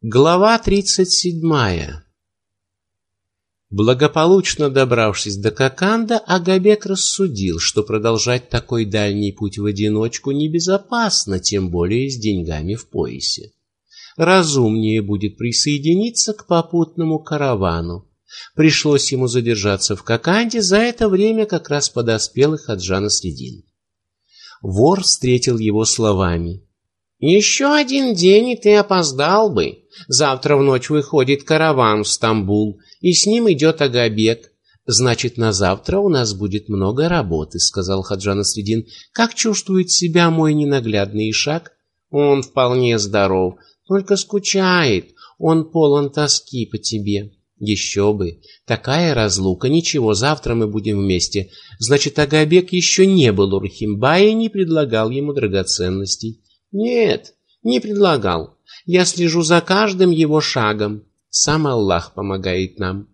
Глава тридцать седьмая. Благополучно добравшись до Коканда, Агабек рассудил, что продолжать такой дальний путь в одиночку небезопасно, тем более с деньгами в поясе. Разумнее будет присоединиться к попутному каравану. Пришлось ему задержаться в Коканде, за это время как раз подоспел и Хаджана Средин. Вор встретил его словами: «Еще один день, и ты опоздал бы. Завтра в ночь выходит караван в Стамбул, и с ним идет Агабек. Значит, на завтра у нас будет много работы, сказал Хаджан Средин. Как чувствует себя мой ненаглядный шаг? Он вполне здоров, только скучает. Он полон тоски по тебе. Еще бы. Такая разлука. Ничего, завтра мы будем вместе. Значит, Агабек еще не был у Рахимбая и не предлагал ему драгоценностей. Нет, не предлагал. Я слежу за каждым его шагом. Сам Аллах помогает нам.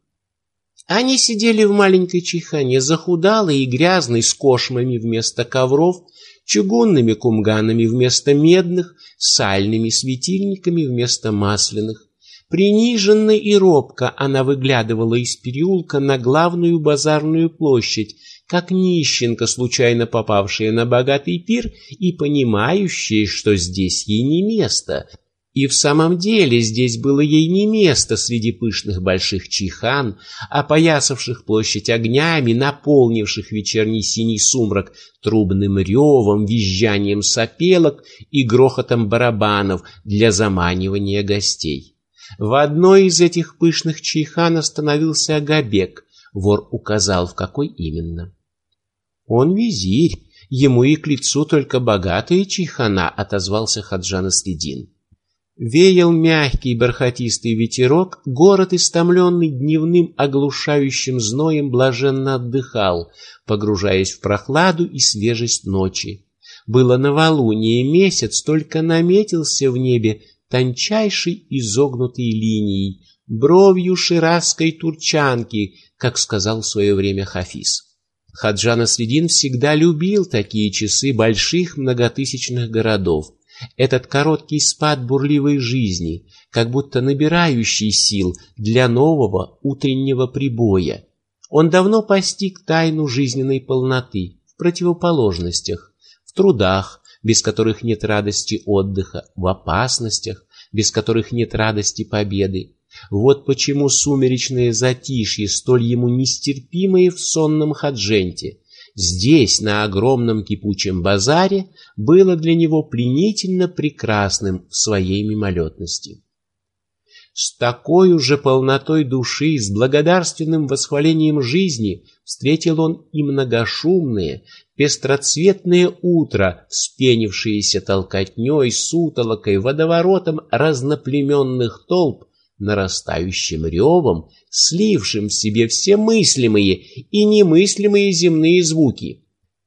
Они сидели в маленькой чайхане, захудалой и грязной, с кошмами вместо ковров, чугунными кумганами вместо медных, сальными светильниками вместо масляных. Приниженно и робко она выглядывала из переулка на главную базарную площадь, как нищенка, случайно попавшая на богатый пир и понимающая, что здесь ей не место. И в самом деле здесь было ей не место среди пышных больших чихан, опоясавших площадь огнями, наполнивших вечерний синий сумрак трубным ревом, визжанием сопелок и грохотом барабанов для заманивания гостей. В одной из этих пышных чихан остановился Агабек. Вор указал, в какой именно. Он визирь, ему и к лицу только богатые чихана, отозвался Хаджан Следин. Веял мягкий бархатистый ветерок, город, истомленный дневным оглушающим зноем, блаженно отдыхал, погружаясь в прохладу и свежесть ночи. Было новолуние, месяц только наметился в небе тончайшей изогнутой линией, бровью ширазской турчанки, как сказал в свое время Хафиз. Хаджан Средин всегда любил такие часы больших многотысячных городов. Этот короткий спад бурливой жизни, как будто набирающий сил для нового утреннего прибоя. Он давно постиг тайну жизненной полноты в противоположностях, в трудах, без которых нет радости отдыха, в опасностях, без которых нет радости победы. Вот почему сумеречное затишье столь ему нестерпимое в сонном хадженте. Здесь, на огромном кипучем базаре, было для него пленительно прекрасным в своей мимолетности. С такой уже полнотой души, с благодарственным восхвалением жизни встретил он и многошумные, пестроцветные утро, вспенившиеся толкотней, сутолокой, водоворотом разноплеменных толп, нарастающим ревом, слившим в себе все мыслимые и немыслимые земные звуки.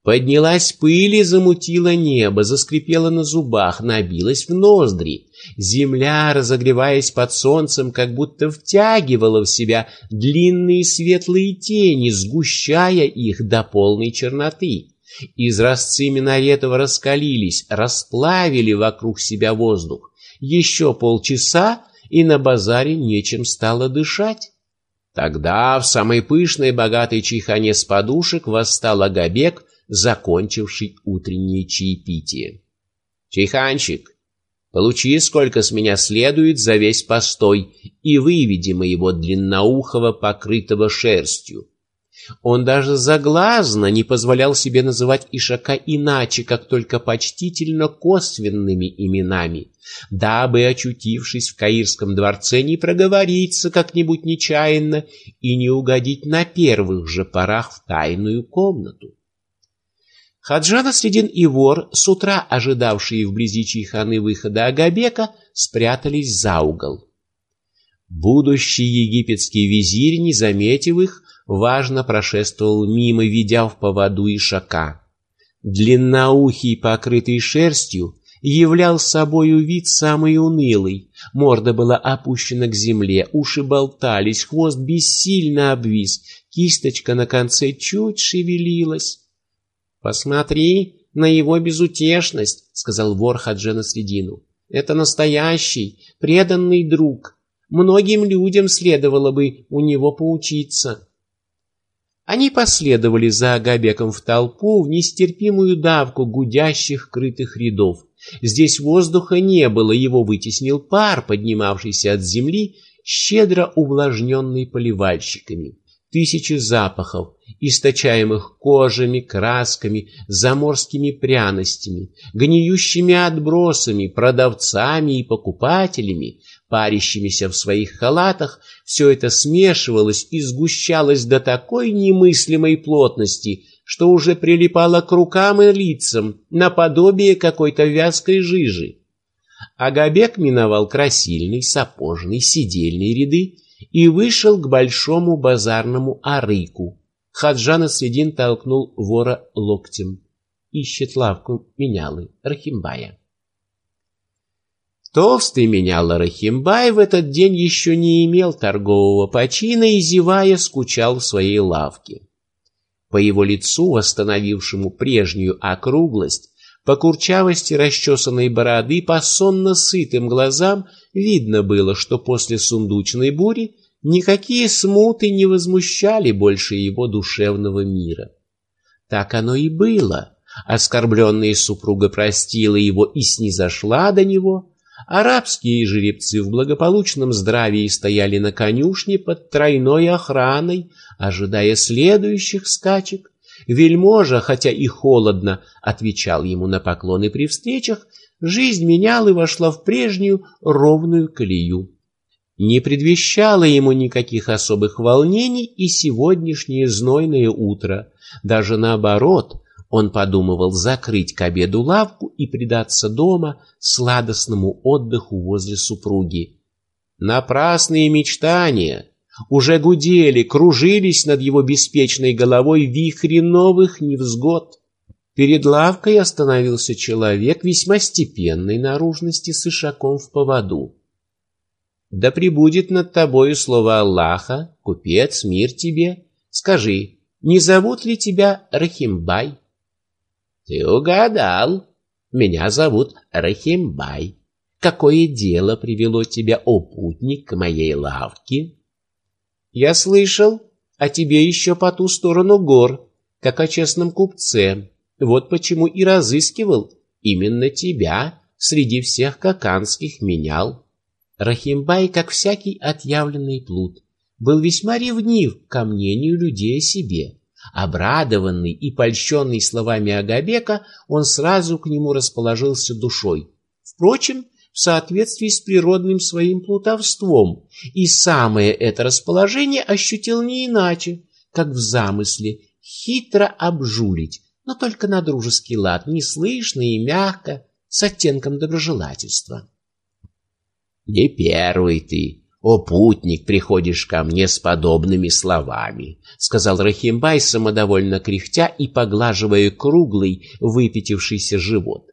Поднялась пыль и замутила небо, заскрипела на зубах, набилась в ноздри. Земля, разогреваясь под солнцем, как будто втягивала в себя длинные светлые тени, сгущая их до полной черноты. Изразцы минаретов раскалились, расплавили вокруг себя воздух. Еще полчаса, и на базаре нечем стало дышать. Тогда в самой пышной богатой чайхане с подушек восстал Агабек, закончивший утреннее чаепитие. «Чайханчик, получи, сколько с меня следует за весь постой, и выведи моего длинноухого, покрытого шерстью. Он даже заглазно не позволял себе называть Ишака иначе, как только почтительно косвенными именами, дабы, очутившись в Каирском дворце, не проговориться как-нибудь нечаянно и не угодить на первых же порах в тайную комнату. Хаджана Средин и вор, с утра ожидавшие вблизи Чайханы выхода Агабека, спрятались за угол. Будущий египетский визирь, не заметив их, важно прошествовал мимо, ведя в поводу ишака. Длинноухий, покрытый шерстью, являл собою вид самый унылый. Морда была опущена к земле, уши болтались, хвост бессильно обвис, кисточка на конце чуть шевелилась. «Посмотри на его безутешность», — сказал вор Хаджена Средину. Это настоящий, преданный друг. Многим людям следовало бы у него поучиться. Они последовали за Агабеком в толпу в нестерпимую давку гудящих крытых рядов. Здесь воздуха не было, его вытеснил пар, поднимавшийся от земли, щедро увлажненный поливальщиками. Тысячи запахов, источаемых кожами, красками, заморскими пряностями, гниющими отбросами, продавцами и покупателями, парящимися в своих халатах, все это смешивалось и сгущалось до такой немыслимой плотности, что уже прилипало к рукам и лицам, наподобие какой-то вязкой жижи. Агабек миновал красильный, сапожный, сидельные ряды и вышел к большому базарному арыку. Хаджан Средин толкнул вора локтем. Ищет лавку менялы Рахимбая. Толстый менял Рахимбай в этот день еще не имел торгового почина и, зевая, скучал в своей лавке. По его лицу, восстановившему прежнюю округлость, по курчавости расчесанной бороды, по сонно-сытым глазам видно было, что после сундучной бури никакие смуты не возмущали больше его душевного мира. Так оно и было. Оскорбленная супруга простила его и снизошла до него, Арабские жеребцы в благополучном здравии стояли на конюшне под тройной охраной, ожидая следующих скачек. Вельможа, хотя и холодно, отвечал ему на поклоны при встречах, жизнь меняла и вошла в прежнюю ровную колею. Не предвещало ему никаких особых волнений и сегодняшнее знойное утро. Даже наоборот, он подумывал закрыть к обеду лавку и предаться дома сладостному отдыху возле супруги. Напрасные мечтания уже гудели, кружились над его беспечной головой вихри новых невзгод. Перед лавкой остановился человек весьма степенной наружности с ишаком в поводу. «Да пребудет над тобою слово Аллаха, купец, мир тебе. Скажи, не зовут ли тебя Рахимбай?» Ты угадал. Меня зовут Рахимбай. Какое дело привело тебя, о путник, к моей лавке? Я слышал о тебе еще по ту сторону гор, как о честном купце. Вот почему и разыскивал именно тебя среди всех каканских менял. Рахимбай, как всякий отъявленный плут, был весьма ревнив ко мнению людей о себе. Обрадованный и польщенный словами Агабека, он сразу к нему расположился душой. Впрочем, в соответствии с природным своим плутовством, и самое это расположение ощутил не иначе, как в замысле хитро обжулить, но только на дружеский лад, неслышно и мягко, с оттенком доброжелательства. «Не первый ты, «О, путник, приходишь ко мне с подобными словами», — сказал Рахимбай, самодовольно кряхтя и поглаживая круглый, выпятившийся живот.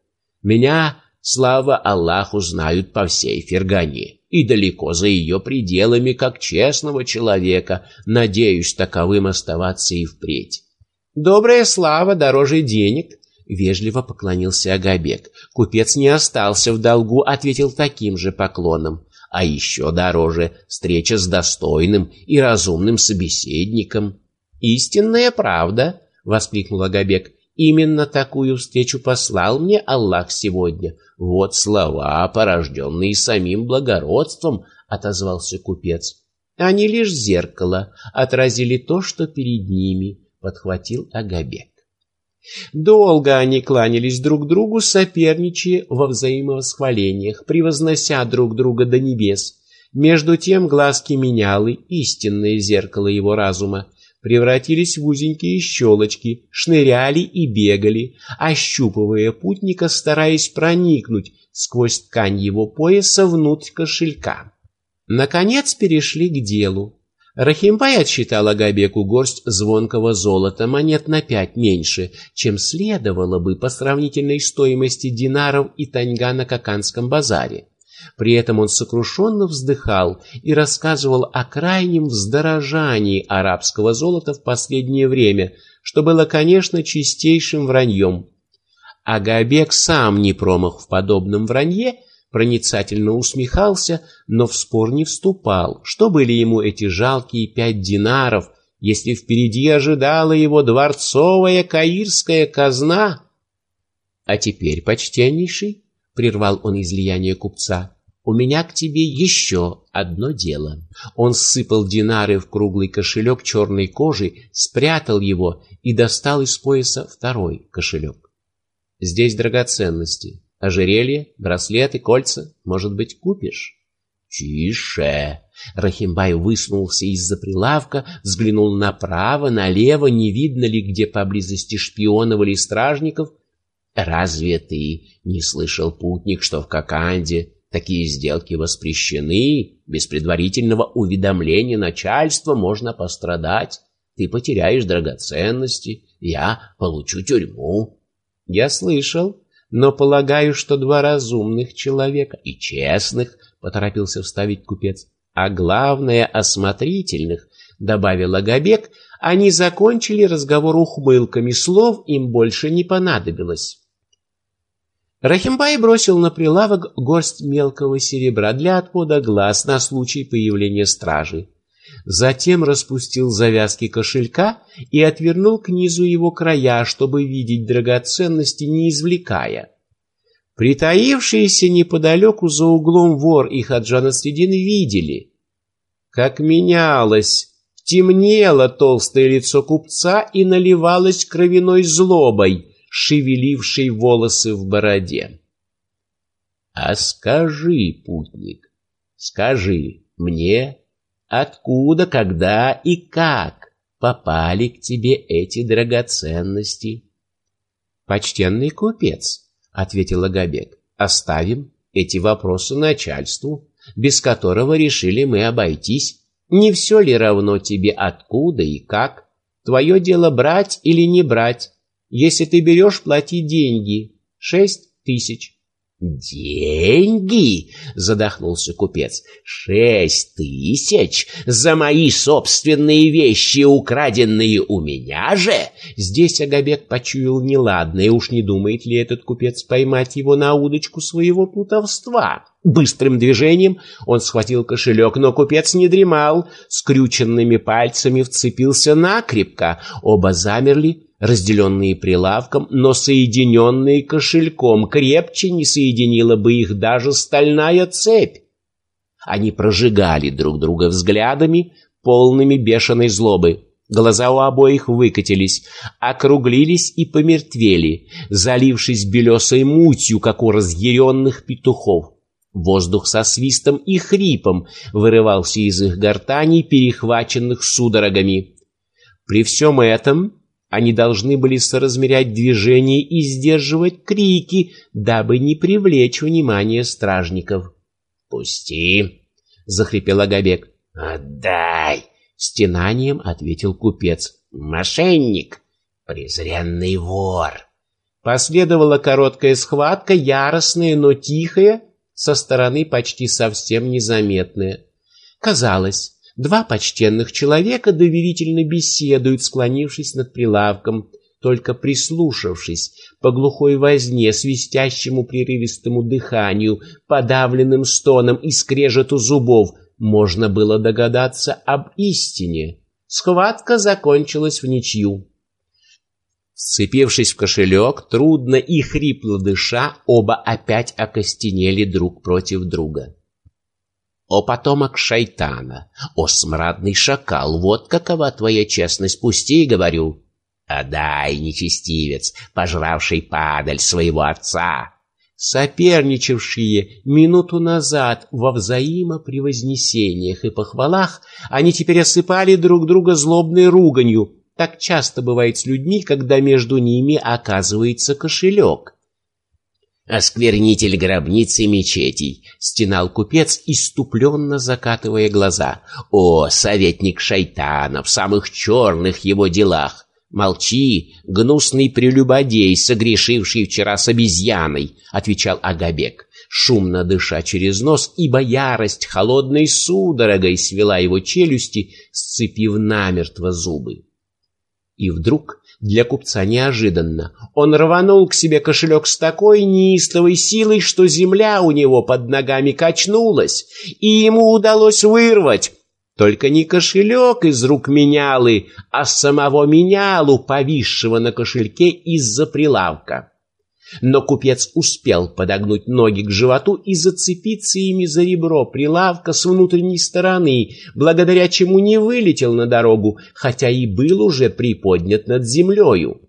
«Меня, слава Аллаху, знают по всей Фергане, и далеко за ее пределами, как честного человека, надеюсь таковым оставаться и впредь». «Добрая слава дороже денег», — вежливо поклонился Агабек. Купец не остался в долгу, ответил таким же поклоном а еще дороже встреча с достойным и разумным собеседником. «Истинная правда!» — воскликнул Агабек. «Именно такую встречу послал мне Аллах сегодня. Вот слова, порожденные самим благородством», — отозвался купец. «Они лишь зеркало, отразили то, что перед ними», — подхватил Агабек. Долго они кланялись друг другу, соперничая во взаимовосхвалениях, превознося друг друга до небес. Между тем глазки менялы, истинное зеркало его разума, превратились в узенькие щелочки, шныряли и бегали, ощупывая путника, стараясь проникнуть сквозь ткань его пояса внутрь кошелька. Наконец перешли к делу. Рахимбай отсчитал Агабеку горсть звонкого золота, монет на пять меньше, чем следовало бы по сравнительной стоимости динаров и таньга на Каканском базаре. При этом он сокрушенно вздыхал и рассказывал о крайнем вздорожании арабского золота в последнее время, что было, конечно, чистейшим враньем. Агабек сам не промах в подобном вранье, проницательно усмехался, но в спор не вступал. Что были ему эти жалкие пять динаров, если впереди ожидала его дворцовая каирская казна? А теперь, почтеннейший, — прервал он излияние купца, — у меня к тебе еще одно дело. Он сыпал динары в круглый кошелек черной кожи, спрятал его и достал из пояса второй кошелек. Здесь драгоценности. Ожерелье, браслеты, кольца. Может быть, купишь? Тише. Рахимбай высунулся из-за прилавка, взглянул направо, налево, не видно ли где поблизости шпионов или стражников. Разве ты не слышал, путник, что в Коканде такие сделки воспрещены? Без предварительного уведомления начальства можно пострадать. Ты потеряешь драгоценности, я получу тюрьму. Я слышал, но полагаю, что два разумных человека и честных, поторопился вставить купец, а главное осмотрительных, добавил Агабек, они закончили разговор ухмылками, слов им больше не понадобилось. Рахимбай бросил на прилавок горсть мелкого серебра для отвода глаз на случай появления стражи. Затем распустил завязки кошелька и отвернул к низу его края, чтобы видеть драгоценности, не извлекая. Притаившиеся неподалеку за углом вор и Хаджан Астедин видели, как менялось, темнело толстое лицо купца и наливалось кровяной злобой, шевелившей волосы в бороде. «А скажи, путник, скажи мне, Откуда, когда и как попали к тебе эти драгоценности? Почтенный купец, ответил Агабек. Оставим эти вопросы начальству, без которого решили мы обойтись. Не все ли равно тебе откуда и как? Твое дело брать или не брать. Если ты берешь, плати деньги. Шесть тысяч. «Деньги!» — задохнулся купец. «Шесть тысяч за мои собственные вещи, украденные у меня же!» Здесь Агабек почуял неладное, уж не думает ли этот купец поймать его на удочку своего плутовства. Быстрым движением он схватил кошелек, но купец не дремал, скрюченными пальцами вцепился накрепко. Оба замерли, разделенные прилавком, но соединенные кошельком, крепче не соединила бы их даже стальная цепь. Они прожигали друг друга взглядами, полными бешеной злобы. Глаза у обоих выкатились, округлились и помертвели, залившись белесой мутью, как у разъяренных петухов. Воздух со свистом и хрипом вырывался из их гортаней, перехваченных судорогами. При всем этом они должны были соразмерять движения и сдерживать крики, дабы не привлечь внимание стражников. «Пусти!» — захрипел Агабек. «Отдай!» — стенанием ответил купец. «Мошенник! Презренный вор!» Последовала короткая схватка, яростная, но тихая, со стороны почти совсем незаметная. Казалось, Два почтенных человека доверительно беседуют, склонившись над прилавком, только прислушавшись по глухой возне, свистящему прерывистому дыханию, подавленным стоном и скрежету зубов, можно было догадаться об истине. Схватка закончилась в ничью. Сцепившись в кошелек, трудно и хрипло дыша, оба опять окостенели друг против друга. О потомок шайтана, о смрадный шакал, вот какова твоя честность, пусти, говорю. Отдай, нечестивец, пожравший падаль своего отца. Соперничавшие минуту назад во взаимопревознесениях и похвалах, они теперь осыпали друг друга злобной руганью. Так часто бывает с людьми, когда между ними оказывается кошелек осквернитель гробницы мечетей, стенал купец, иступленно закатывая глаза. О, советник шайтана в самых черных его делах! Молчи, гнусный прелюбодей, согрешивший вчера с обезьяной, отвечал Агабек, шумно дыша через нос, ибо ярость холодной судорогой свела его челюсти, сцепив намертво зубы. И вдруг Для купца неожиданно. Он рванул к себе кошелек с такой неистовой силой, что земля у него под ногами качнулась, и ему удалось вырвать только не кошелек из рук менялы, а самого менялу, повисшего на кошельке из-за прилавка. Но купец успел подогнуть ноги к животу и зацепиться ими за ребро прилавка с внутренней стороны, благодаря чему не вылетел на дорогу, хотя и был уже приподнят над землею.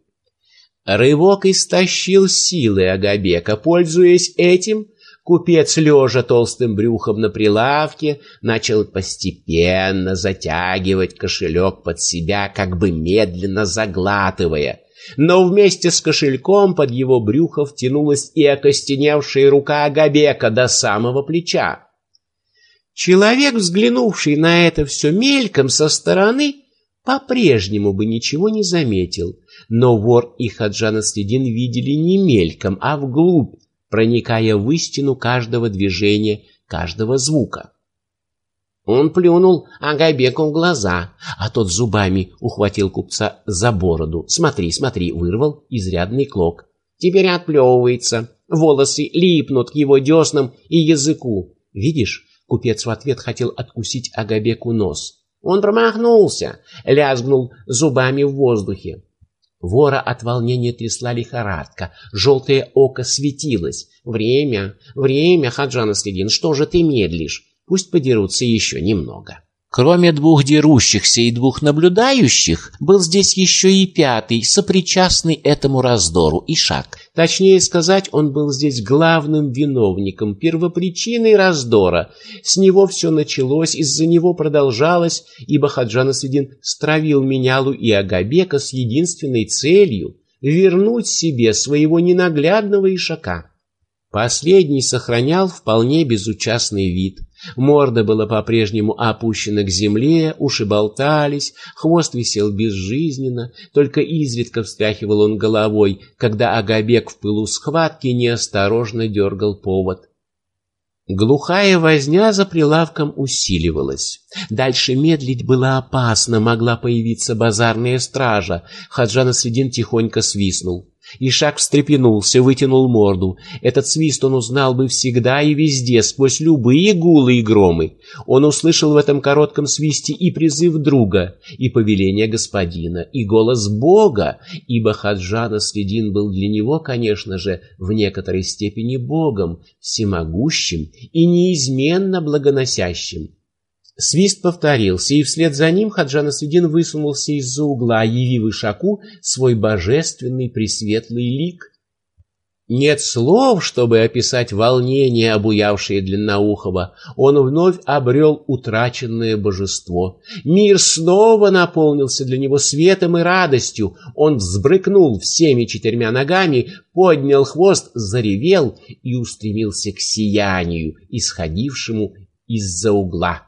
Рывок истощил силы Агабека. Пользуясь этим, купец, лежа толстым брюхом на прилавке, начал постепенно затягивать кошелек под себя, как бы медленно заглатывая — но вместе с кошельком под его брюхо втянулась и окостеневшая рука Агабека до самого плеча. Человек, взглянувший на это все мельком со стороны, по-прежнему бы ничего не заметил, но вор и Хаджан Следин видели не мельком, а вглубь, проникая в истину каждого движения, каждого звука. Он плюнул Агайбеку в глаза, а тот зубами ухватил купца за бороду. Смотри, смотри, вырвал изрядный клок. Теперь отплевывается. Волосы липнут к его деснам и языку. Видишь, купец в ответ хотел откусить Агабеку нос. Он промахнулся, лязгнул зубами в воздухе. Вора от волнения трясла лихорадка, желтое око светилось. «Время, время, Хаджан Следин, что же ты медлишь? Пусть подерутся еще немного. Кроме двух дерущихся и двух наблюдающих, был здесь еще и пятый, сопричастный этому раздору, Ишак. Точнее сказать, он был здесь главным виновником, первопричиной раздора. С него все началось, из-за него продолжалось, ибо Хаджан Асвидин стравил Менялу и Агабека с единственной целью — вернуть себе своего ненаглядного Ишака. Последний сохранял вполне безучастный вид. Морда была по-прежнему опущена к земле, уши болтались, хвост висел безжизненно, только изредка встряхивал он головой, когда Агабек в пылу схватки неосторожно дергал повод. Глухая возня за прилавком усиливалась. Дальше медлить было опасно, могла появиться базарная стража. Хаджан Средин тихонько свистнул. Ишак встрепенулся, вытянул морду. Этот свист он узнал бы всегда и везде, сквозь любые гулы и громы. Он услышал в этом коротком свисте и призыв друга, и повеление господина, и голос Бога, ибо Хаджана Следин был для него, конечно же, в некоторой степени Богом, всемогущим и неизменно благоносящим. Свист повторился, и вслед за ним Хаджан Асвидин высунулся из-за угла, явив Ишаку свой божественный пресветлый лик. Нет слов, чтобы описать волнение, обуявшее Длинноухова. Он вновь обрел утраченное божество. Мир снова наполнился для него светом и радостью. Он взбрыкнул всеми четырьмя ногами, поднял хвост, заревел и устремился к сиянию, исходившему из-за угла.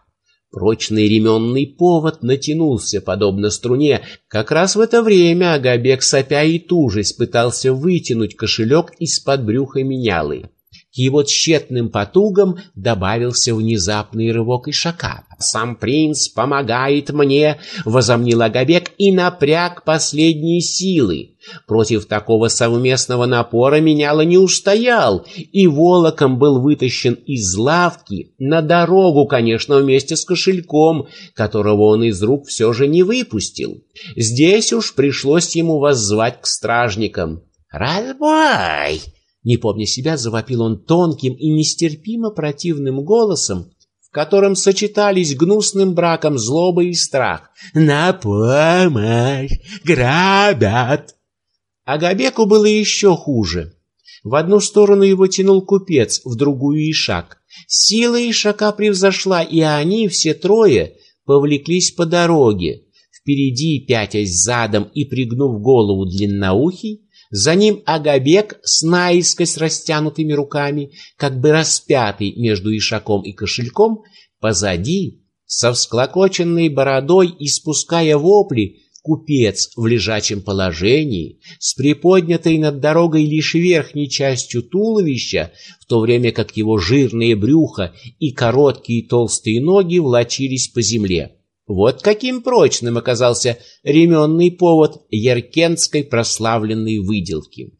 Прочный ременный повод натянулся, подобно струне. Как раз в это время Агабек, сопя и тужись, пытался вытянуть кошелек из-под брюха менялы. Его тщетным потугам добавился внезапный рывок ишака. «Сам принц помогает мне!» — возомнил Агабек и напряг последние силы. Против такого совместного напора меняло не устоял, и волоком был вытащен из лавки на дорогу, конечно, вместе с кошельком, которого он из рук все же не выпустил. Здесь уж пришлось ему воззвать к стражникам. «Разбой!» Не помня себя, завопил он тонким и нестерпимо противным голосом, в котором сочетались гнусным браком злоба и страх. «На помощь! Грабят!» А Габеку было еще хуже. В одну сторону его тянул купец, в другую Ишак. Сила Ишака превзошла, и они, все трое, повлеклись по дороге. Впереди, пятясь задом и пригнув голову длинноухий, за ним Агабек с наискось растянутыми руками, как бы распятый между ишаком и кошельком, позади, со всклокоченной бородой и спуская вопли, купец в лежачем положении, с приподнятой над дорогой лишь верхней частью туловища, в то время как его жирные брюхо и короткие толстые ноги влачились по земле. Вот каким прочным оказался ременный повод яркентской прославленной выделки.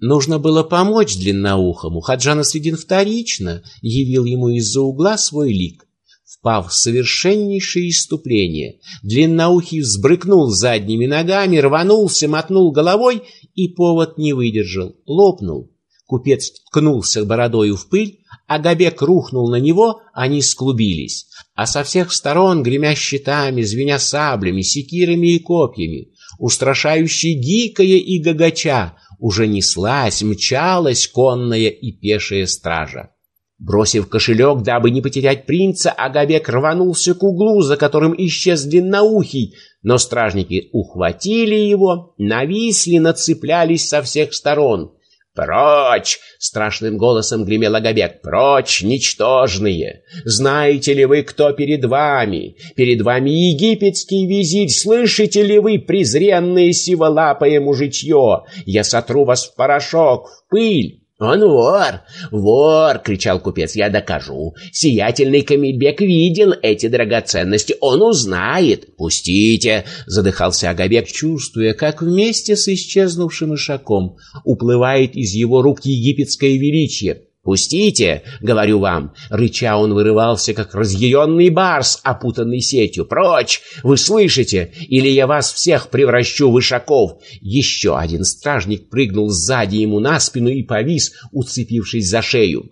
Нужно было помочь длинноухому. Хаджана Средин вторично явил ему из-за угла свой лик. Впав в совершеннейшее иступление, длинноухий взбрыкнул задними ногами, рванулся, мотнул головой, и повод не выдержал, лопнул. Купец ткнулся бородою в пыль, а Габек рухнул на него, они склубились. А со всех сторон, гремя щитами, звеня саблями, секирами и копьями, устрашающий гикая и гагача, уже неслась, мчалась конная и пешая стража. Бросив кошелек, дабы не потерять принца, Агабек рванулся к углу, за которым исчез длинноухий, но стражники ухватили его, нависли, нацеплялись со всех сторон. «Прочь!» — страшным голосом гремел Агабек. «Прочь, ничтожные! Знаете ли вы, кто перед вами? Перед вами египетский визирь! Слышите ли вы, презренное сиволапое мужичье? Я сотру вас в порошок, в пыль!» «Он вор! Вор!» — кричал купец. «Я докажу! Сиятельный Камильбек видел эти драгоценности! Он узнает! Пустите!» — задыхался Агабек, чувствуя, как вместе с исчезнувшим ишаком уплывает из его рук египетское величие. «Пустите!» — говорю вам. Рыча он вырывался, как разъяренный барс, опутанный сетью. «Прочь! Вы слышите? Или я вас всех превращу в ишаков!» Еще один стражник прыгнул сзади ему на спину и повис, уцепившись за шею.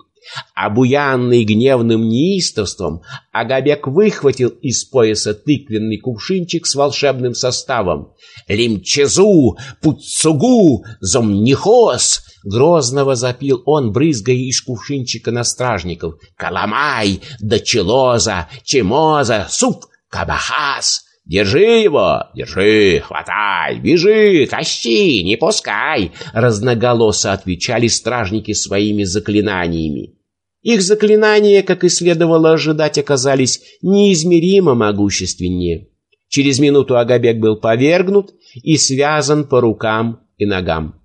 Обуянный гневным неистовством, Агабек выхватил из пояса тыквенный кувшинчик с волшебным составом. «Лимчезу! Пуцугу! Зомнихос!» Грозного запил он, брызгая из кувшинчика на стражников. «Каламай! Дачелоза! Чемоза! Суп! Кабахас!» «Держи его! Держи! Хватай! Бежи! Тащи! Не пускай!» Разноголосо отвечали стражники своими заклинаниями. Их заклинания, как и следовало ожидать, оказались неизмеримо могущественнее. Через минуту Агабек был повергнут и связан по рукам и ногам.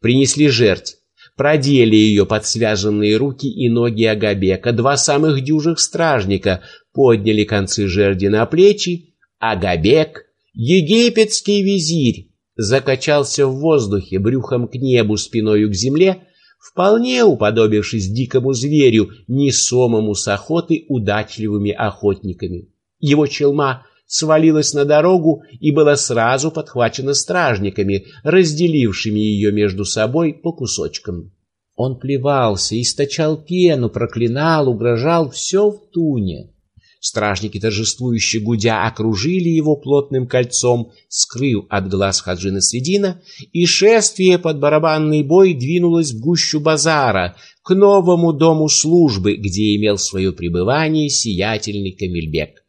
Принесли жертв, продели ее под связанные руки и ноги Агабека. Два самых дюжих стражника подняли концы жерди на плечи Агабек, египетский визирь, закачался в воздухе брюхом к небу, спиною к земле, вполне уподобившись дикому зверю, несомому с охоты удачливыми охотниками. Его челма свалилась на дорогу и была сразу подхвачена стражниками, разделившими ее между собой по кусочкам. Он плевался, источал пену, проклинал, угрожал все в туне. Стражники, торжествующе гудя, окружили его плотным кольцом, скрыв от глаз Хаджина Средина, и шествие под барабанный бой двинулось в гущу базара, к новому дому службы, где имел свое пребывание сиятельный Камильбек.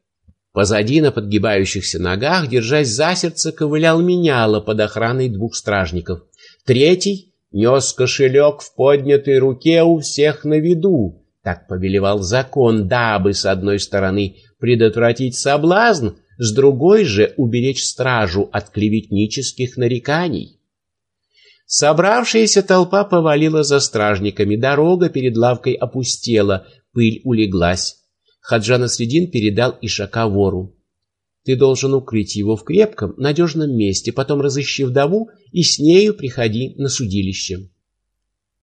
Позади на подгибающихся ногах, держась за сердце, ковылял меняло под охраной двух стражников. Третий нес кошелек в поднятой руке у всех на виду, так повелевал закон, дабы, с одной стороны, предотвратить соблазн, с другой же уберечь стражу от клеветнических нареканий. Собравшаяся толпа повалила за стражниками, дорога перед лавкой опустела, пыль улеглась. Хаджана Средин передал Ишака вору. Ты должен укрыть его в крепком, надежном месте, потом разыщи вдову и с нею приходи на судилище.